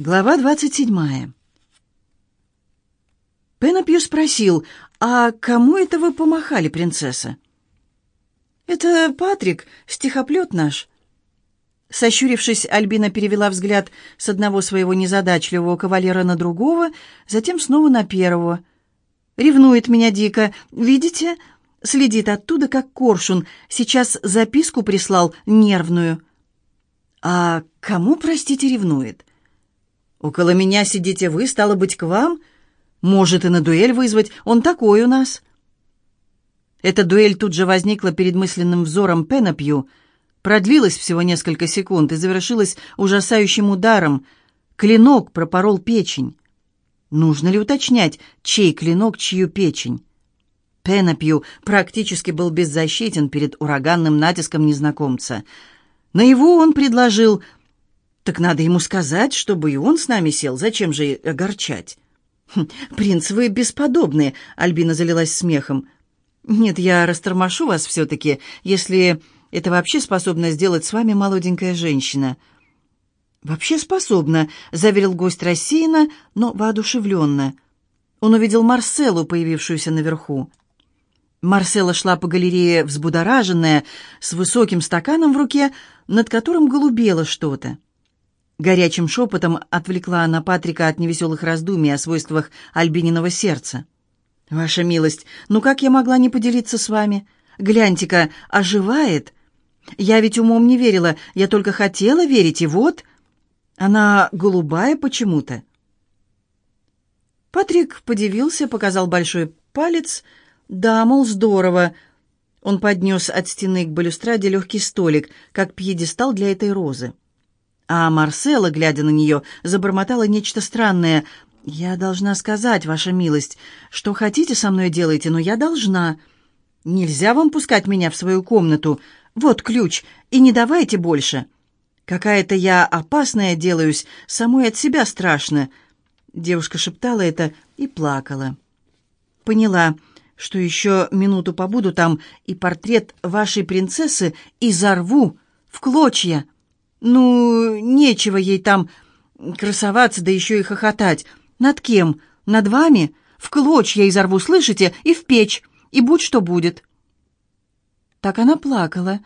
Глава двадцать седьмая. Пенопью спросил, «А кому это вы помахали, принцесса?» «Это Патрик, стихоплет наш». Сощурившись, Альбина перевела взгляд с одного своего незадачливого кавалера на другого, затем снова на первого. «Ревнует меня дико. Видите? Следит оттуда, как коршун. Сейчас записку прислал нервную». «А кому, простите, ревнует?» Около меня сидите вы, стало быть, к вам? Может, и на дуэль вызвать, он такой у нас». Эта дуэль тут же возникла перед мысленным взором Пенопью, продлилась всего несколько секунд и завершилась ужасающим ударом. Клинок пропорол печень. Нужно ли уточнять, чей клинок, чью печень? Пенопью практически был беззащитен перед ураганным натиском незнакомца. На его он предложил так надо ему сказать, чтобы и он с нами сел. Зачем же огорчать? Хм, «Принц, вы бесподобны!» — Альбина залилась смехом. «Нет, я растормошу вас все-таки, если это вообще способна сделать с вами молоденькая женщина». «Вообще способна», — заверил гость рассеянно, но воодушевленно. Он увидел Марселу, появившуюся наверху. Марсела шла по галерее взбудораженная, с высоким стаканом в руке, над которым голубело что-то. Горячим шепотом отвлекла она Патрика от невеселых раздумий о свойствах Альбининого сердца. «Ваша милость, ну как я могла не поделиться с вами? Гляньте-ка, оживает. Я ведь умом не верила, я только хотела верить, и вот...» Она голубая почему-то. Патрик подивился, показал большой палец. «Да, мол, здорово». Он поднес от стены к балюстраде легкий столик, как пьедестал для этой розы. А Марсела, глядя на нее, забормотала нечто странное. «Я должна сказать, ваша милость, что хотите со мной делайте, но я должна. Нельзя вам пускать меня в свою комнату. Вот ключ, и не давайте больше. Какая-то я опасная делаюсь, самой от себя страшно». Девушка шептала это и плакала. «Поняла, что еще минуту побуду там, и портрет вашей принцессы изорву в клочья». Ну, нечего ей там красоваться, да еще и хохотать. Над кем? Над вами? В клочья изорву, слышите? И в печь. И будь что будет. Так она плакала,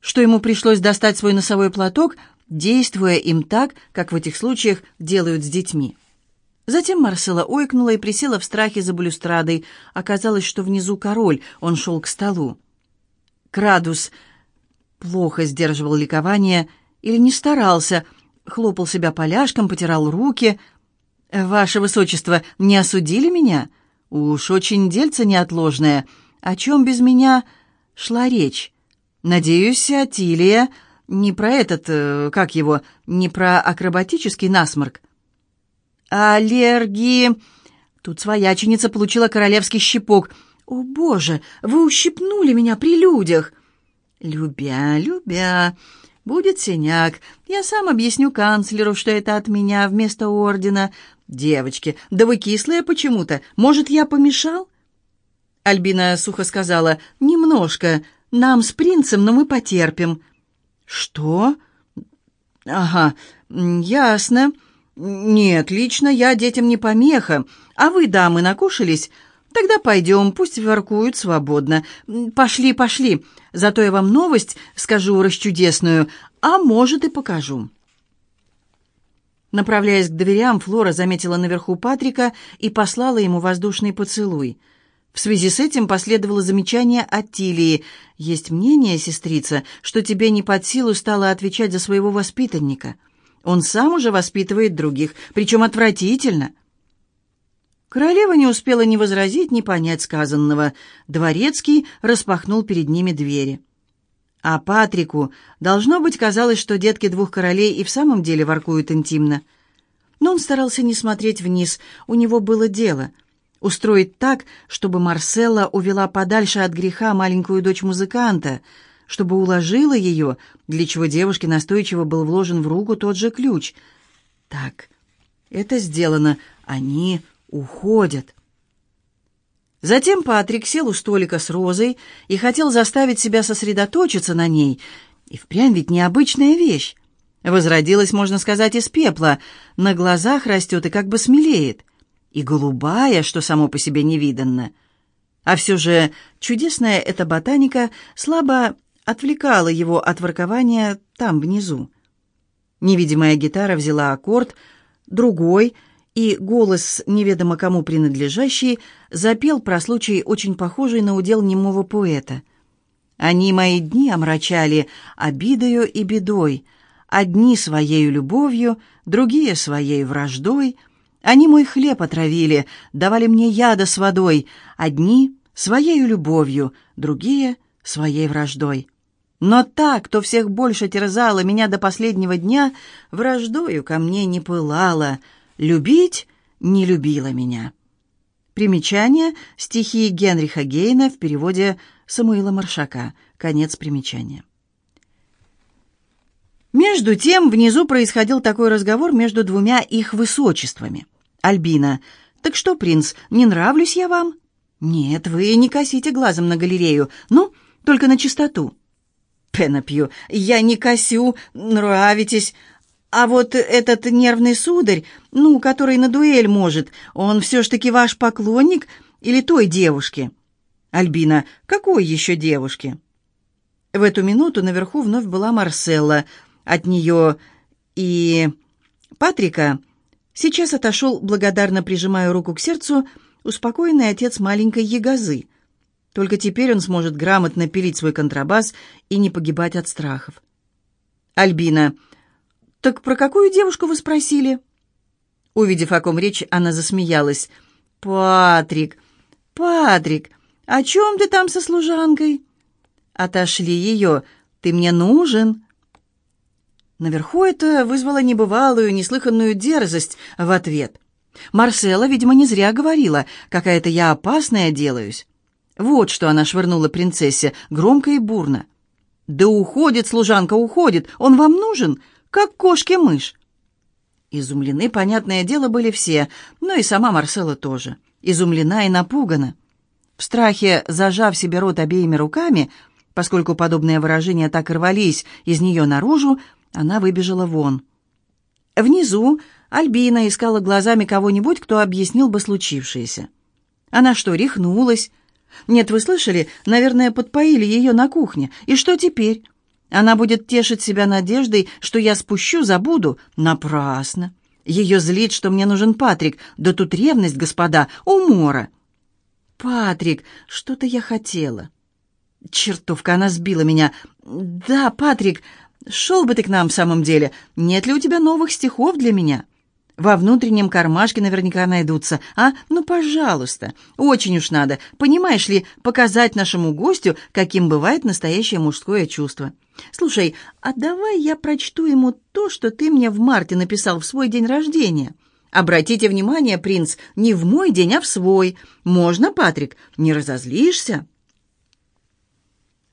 что ему пришлось достать свой носовой платок, действуя им так, как в этих случаях делают с детьми. Затем Марсела ойкнула и присела в страхе за балюстрадой. Оказалось, что внизу король, он шел к столу. Крадус плохо сдерживал ликование или не старался, хлопал себя поляшком, потирал руки. «Ваше Высочество, не осудили меня? Уж очень дельце неотложное. О чем без меня шла речь? Надеюсь, Атилия не про этот, э, как его, не про акробатический насморк». «Аллергии...» Тут свояченица получила королевский щепок. «О, Боже, вы ущипнули меня при людях!» «Любя, любя...» Будет синяк. Я сам объясню канцлеру, что это от меня вместо ордена. Девочки, да вы кислые почему-то. Может, я помешал?» Альбина сухо сказала, «Немножко. Нам с принцем, но мы потерпим». «Что?» «Ага, ясно. Нет, лично я детям не помеха. А вы, дамы, накушались? Тогда пойдем, пусть воркуют свободно. Пошли, пошли. Зато я вам новость скажу расчудесную, а может и покажу». Направляясь к дверям, Флора заметила наверху Патрика и послала ему воздушный поцелуй. В связи с этим последовало замечание от Тилии. «Есть мнение, сестрица, что тебе не под силу стало отвечать за своего воспитанника. Он сам уже воспитывает других, причем отвратительно». Королева не успела ни возразить, ни понять сказанного. Дворецкий распахнул перед ними двери. А Патрику, должно быть, казалось, что детки двух королей и в самом деле воркуют интимно. Но он старался не смотреть вниз, у него было дело — устроить так, чтобы Марселла увела подальше от греха маленькую дочь музыканта, чтобы уложила ее, для чего девушке настойчиво был вложен в руку тот же ключ. Так, это сделано, они уходят. Затем Патрик сел у столика с розой и хотел заставить себя сосредоточиться на ней. И впрямь ведь необычная вещь. Возродилась, можно сказать, из пепла. На глазах растет и как бы смелеет. И голубая, что само по себе невиданно. А все же чудесная эта ботаника слабо отвлекала его от воркования там, внизу. Невидимая гитара взяла аккорд, другой, и голос, неведомо кому принадлежащий, запел про случай, очень похожий на удел немого поэта. «Они мои дни омрачали обидою и бедой, одни своею любовью, другие своей враждой. Они мой хлеб отравили, давали мне яда с водой, одни своею любовью, другие своей враждой». Но та, кто всех больше терзала меня до последнего дня, враждою ко мне не пылала, любить не любила меня. Примечание. Стихи Генриха Гейна в переводе Самуила Маршака. Конец примечания. Между тем, внизу происходил такой разговор между двумя их высочествами. Альбина. «Так что, принц, не нравлюсь я вам?» «Нет, вы не косите глазом на галерею. Ну, только на чистоту». Пенопью, я не косю, нравитесь. А вот этот нервный сударь, ну, который на дуэль может, он все ж таки ваш поклонник или той девушки? Альбина, какой еще девушки? В эту минуту наверху вновь была Марселла. От нее и Патрика сейчас отошел, благодарно прижимая руку к сердцу, успокоенный отец маленькой ягозы. Только теперь он сможет грамотно пилить свой контрабас и не погибать от страхов. Альбина. «Так про какую девушку вы спросили?» Увидев, о ком речь, она засмеялась. «Патрик! Патрик! О чем ты там со служанкой?» «Отошли ее! Ты мне нужен!» Наверху это вызвало небывалую, неслыханную дерзость в ответ. Марсела, видимо, не зря говорила, какая-то я опасная делаюсь. Вот что она швырнула принцессе, громко и бурно. «Да уходит, служанка, уходит! Он вам нужен? Как кошке-мышь!» Изумлены, понятное дело, были все, но и сама Марсела тоже. Изумлена и напугана. В страхе, зажав себе рот обеими руками, поскольку подобные выражения так и рвались из нее наружу, она выбежала вон. Внизу Альбина искала глазами кого-нибудь, кто объяснил бы случившееся. Она что, рехнулась? Нет, вы слышали? Наверное, подпоили ее на кухне. И что теперь? Она будет тешить себя надеждой, что я спущу, забуду. Напрасно. Ее злит, что мне нужен Патрик. Да тут ревность, господа, умора. Патрик, что-то я хотела. Чертовка, она сбила меня. Да, Патрик, шел бы ты к нам в самом деле. Нет ли у тебя новых стихов для меня?» Во внутреннем кармашке наверняка найдутся. А, ну, пожалуйста, очень уж надо, понимаешь ли, показать нашему гостю, каким бывает настоящее мужское чувство. Слушай, а давай я прочту ему то, что ты мне в марте написал в свой день рождения. Обратите внимание, принц, не в мой день, а в свой. Можно, Патрик? Не разозлишься?»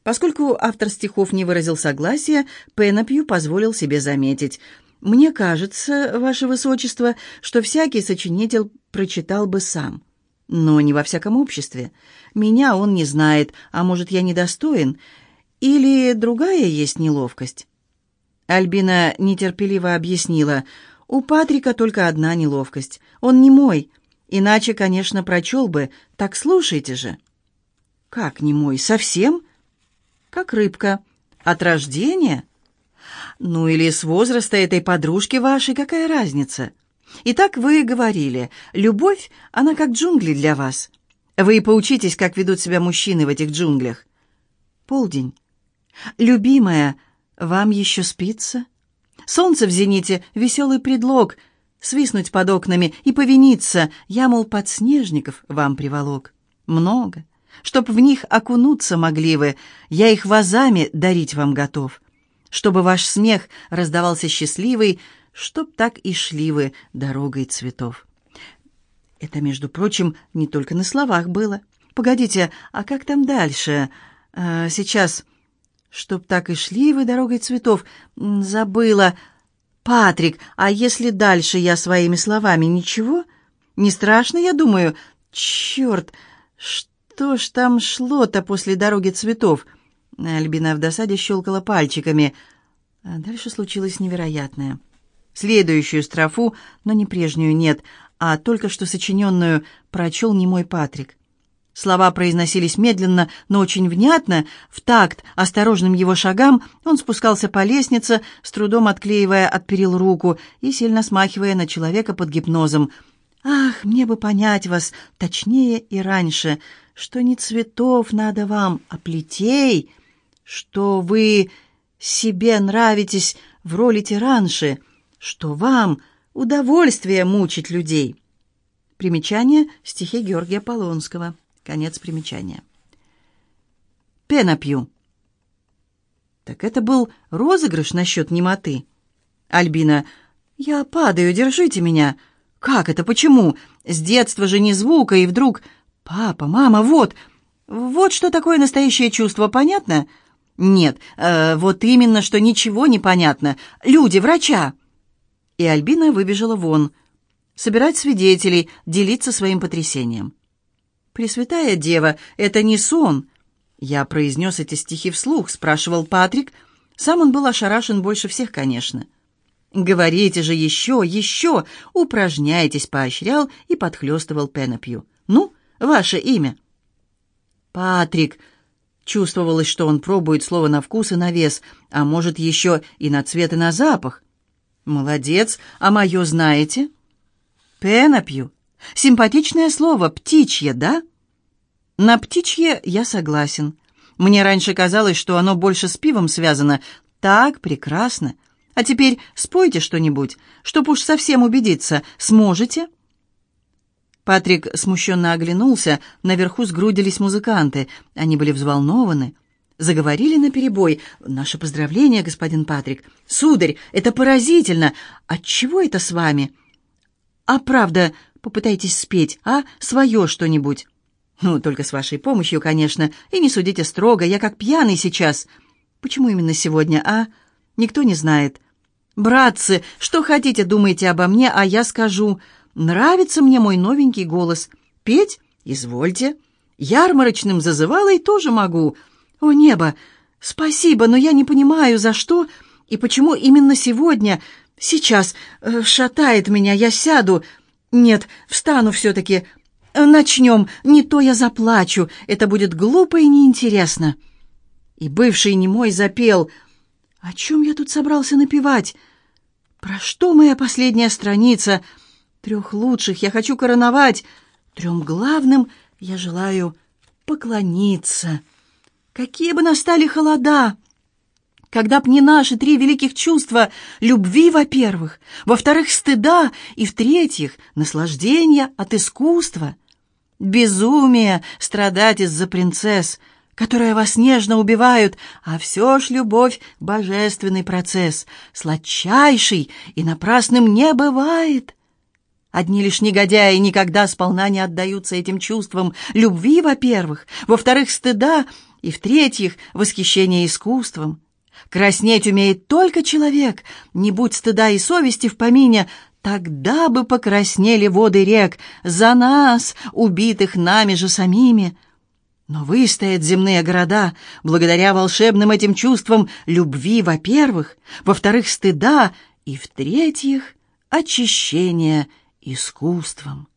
Поскольку автор стихов не выразил согласия, Пенопью позволил себе заметить – мне кажется, ваше высочество, что всякий сочинитель прочитал бы сам. Но не во всяком обществе. Меня он не знает, а может, я недостоин? Или другая есть неловкость?» Альбина нетерпеливо объяснила. «У Патрика только одна неловкость. Он не мой. Иначе, конечно, прочел бы. Так слушайте же». «Как не мой? Совсем?» «Как рыбка. От рождения?» Ну или с возраста этой подружки вашей, какая разница? Итак, вы говорили, любовь, она как джунгли для вас. Вы поучитесь, как ведут себя мужчины в этих джунглях. Полдень. Любимая, вам еще спится? Солнце в зените, веселый предлог. Свиснуть под окнами и повиниться. Я, мол, подснежников вам приволок. Много. Чтоб в них окунуться могли вы, я их вазами дарить вам готов чтобы ваш смех раздавался счастливый, чтоб так и шли вы дорогой цветов. Это, между прочим, не только на словах было. Погодите, а как там дальше? А, сейчас, чтоб так и шли вы дорогой цветов, забыла. Патрик, а если дальше я своими словами ничего? Не страшно, я думаю. Черт, что ж там шло-то после дороги цветов?» Альбина в досаде щелкала пальчиками. А дальше случилось невероятное. Следующую строфу, но не прежнюю нет, а только что сочиненную, прочел не мой Патрик. Слова произносились медленно, но очень внятно. В такт осторожным его шагам он спускался по лестнице, с трудом отклеивая от перил руку и сильно смахивая на человека под гипнозом. «Ах, мне бы понять вас точнее и раньше, что не цветов надо вам, а плетей, что вы себе нравитесь в роли тиранши, что вам удовольствие мучить людей». Примечание стихи Георгия Полонского. Конец примечания. Пена пью. Так это был розыгрыш насчет немоты. Альбина. Я падаю, держите меня. Как это, почему? С детства же ни звука, и вдруг... Папа, мама, вот... Вот что такое настоящее чувство, понятно? Нет, э, вот именно, что ничего не понятно. Люди, врача. И Альбина выбежала вон. Собирать свидетелей, делиться своим потрясением. «Пресвятая Дева, это не сон!» Я произнес эти стихи вслух, спрашивал Патрик. Сам он был ошарашен больше всех, конечно. «Говорите же еще, еще! Упражняйтесь!» — поощрял и подхлестывал Пенопью. «Ну, ваше имя?» «Патрик!» Чувствовалось, что он пробует слово на вкус и на вес, а может, еще и на цвет и на запах. «Молодец! А мое знаете?» «Пенопью!» Симпатичное слово «птичье», да? На птичье я согласен. Мне раньше казалось, что оно больше с пивом связано. Так, прекрасно. А теперь спойте что-нибудь, чтоб уж совсем убедиться. Сможете?» Патрик смущенно оглянулся. Наверху сгрудились музыканты. Они были взволнованы. Заговорили наперебой. «Наше поздравление, господин Патрик. Сударь, это поразительно. Отчего это с вами?» «А правда, попытайтесь спеть, а? Свое что-нибудь». Ну, только с вашей помощью, конечно. И не судите строго, я как пьяный сейчас. Почему именно сегодня, а? Никто не знает. Братцы, что хотите, думайте обо мне, а я скажу. Нравится мне мой новенький голос. Петь? Извольте. Ярмарочным зазывалой тоже могу. О, небо! Спасибо, но я не понимаю, за что и почему именно сегодня, сейчас, э, шатает меня, я сяду. Нет, встану все-таки, Начнем, не то я заплачу, это будет глупо и неинтересно. И бывший немой запел. О чем я тут собрался напевать? Про что моя последняя страница? Трех лучших я хочу короновать, трем главным я желаю поклониться. Какие бы настали холода! Когда б не наши три великих чувства — любви, во-первых, во-вторых, стыда, и, в-третьих, наслаждения от искусства. Безумие страдать из-за принцесс, которые вас нежно убивают, а все ж любовь — божественный процесс, сладчайший и напрасным не бывает. Одни лишь негодяи никогда сполна не отдаются этим чувствам любви, во-первых, во-вторых, стыда, и, в-третьих, восхищения искусством. Краснеть умеет только человек, не будь стыда и совести в помине, тогда бы покраснели воды рек за нас, убитых нами же самими. Но выстоят земные города благодаря волшебным этим чувствам любви, во-первых, во-вторых, стыда и, в-третьих, очищения искусством.